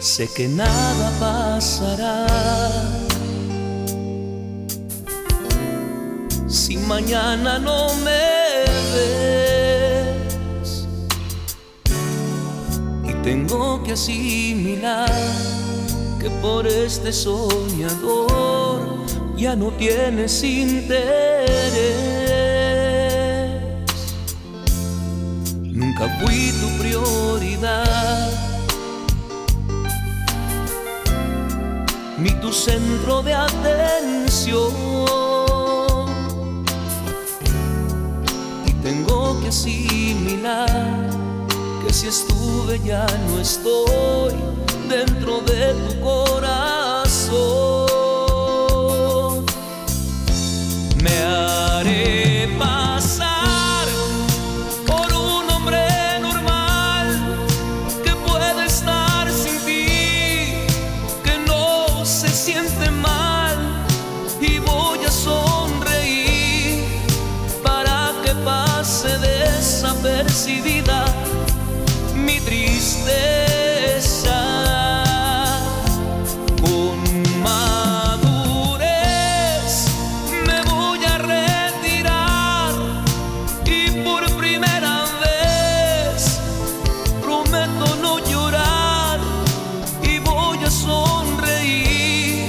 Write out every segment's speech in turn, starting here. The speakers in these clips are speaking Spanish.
sé que nada pasará. Si mañana no me ves y tengo que asimilar que por este soñador ya no tienes interés. Nunca fui tu prioridad, tu centro de atención. Y tengo que asimilar que si estuve ya no estoy dentro de tu corazón. Mi tristeza. Con madurez me voy a retirar y por primera vez prometo no llorar y voy a sonreír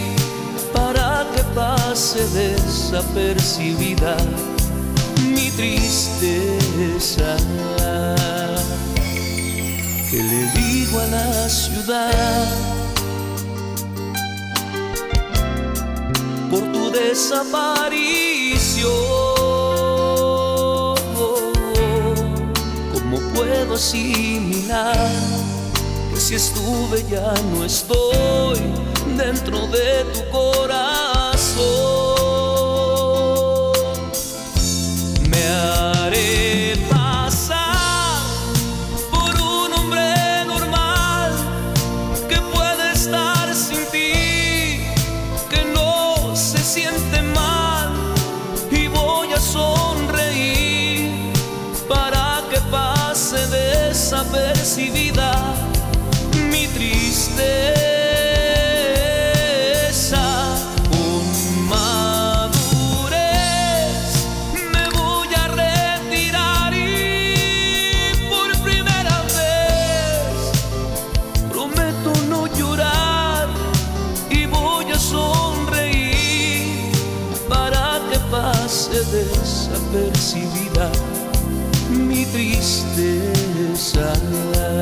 para que pase desapercibida mi tristeza. Que le digo a la ciudad por tu desaparición? ¿Cómo puedo asimilar que si estuve ya no estoy dentro de tu corazón? Desapercibida mi tristeza. Con madurez me voy a retirar y por primera vez prometo no llorar y voy a sonreír para que pase desapercibida side